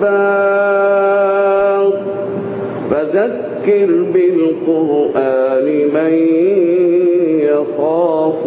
بجبار فذكر بالقرآن من يخاف